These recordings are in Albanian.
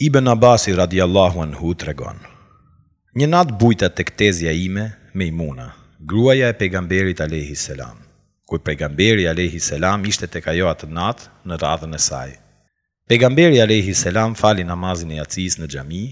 Ibën Abasi radijallahu anhu tregon, Një natë bujta tek tezja ime, Mejmuna, gruaja e Pejgamberit alejhi selam, kur Pejgamberi alejhi selam ishte tek ajo atë natë në radhën e saj. Pejgamberi alejhi selam fali namazin e jacijsë në xhami,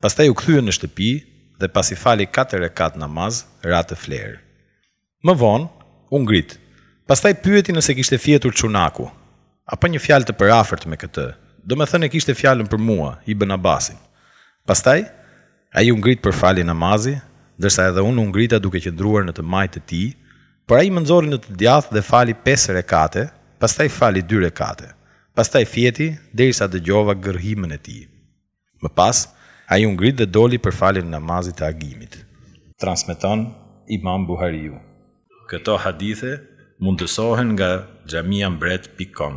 pastaj u kthye në shtëpi dhe pasi fali katër rekate namaz, ra të flerë. Më vonë, u ngrit. Pastaj pyeti nëse kishte fjetur çunaku. Apo një fjalë të përafërt me këtë. Domethënë e kishte fjalën për mua, Ibën Abasin. Pastaj, ai u ngrit për falje namazi, ndërsa edhe unë u ngrita duke qëndruar në të majtë të tij, por ai më nxori në të djathtë dhe fali pesë rekate, pastaj fali dy rekate. Pastaj fjeti, derisa dëgjova gërhimën e tij. Më pas, ai u ngrit dhe doli për faljen e namazit të agimit. Transmeton Imam Buhariu. Këto hadithe mundësohen nga xhamiambret pikë kom.